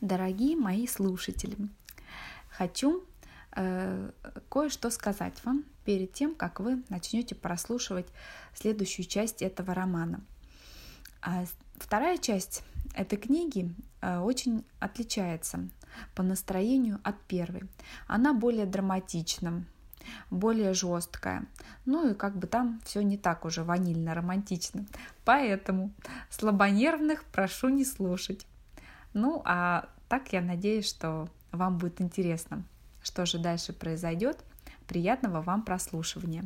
Дорогие мои слушатели, хочу э, кое-что сказать вам перед тем, как вы начнете прослушивать следующую часть этого романа. А вторая часть этой книги э, очень отличается по настроению от первой. Она более драматична, более жесткая. Ну и как бы там все не так уже ванильно-романтично. Поэтому слабонервных прошу не слушать. Ну а так я надеюсь, что вам будет интересно, что же дальше произойдет. Приятного вам прослушивания.